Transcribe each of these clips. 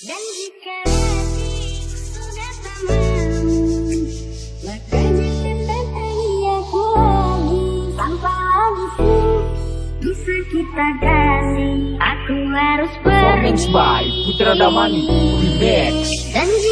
Dan jika hati sudah tamam, maka jangan ku lagi. Tanpa abisu, bisa kita ganti. Aku harus pergi. Performance by Putra Damani Remix. Dan jika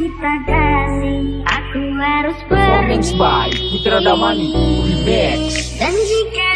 kita Aku harus pergi by Putra Damani Remix. Dan jika